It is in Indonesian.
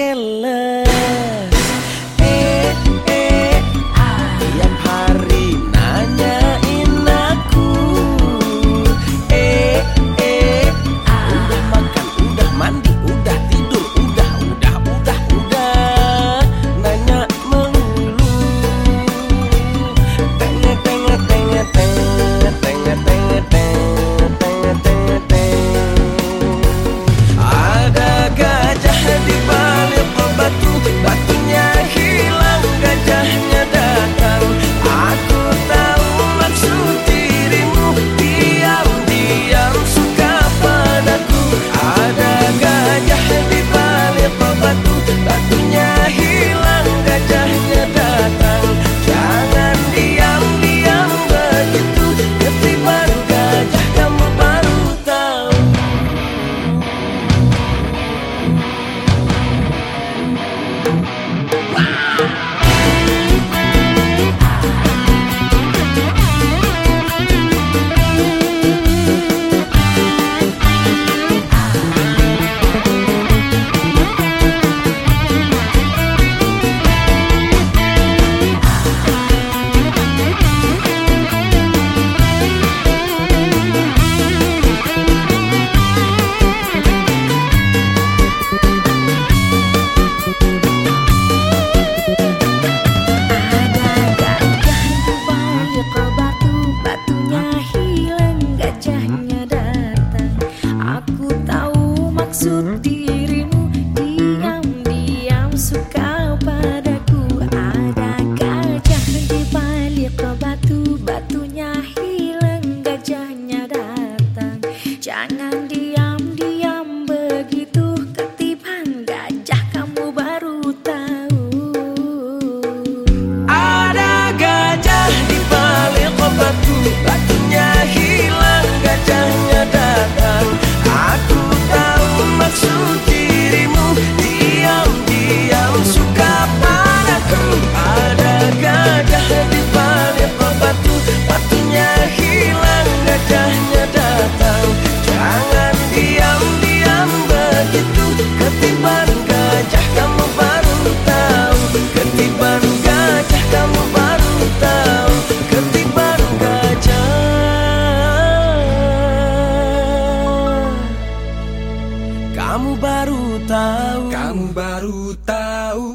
aquela Kamu baru kamu baru tahu.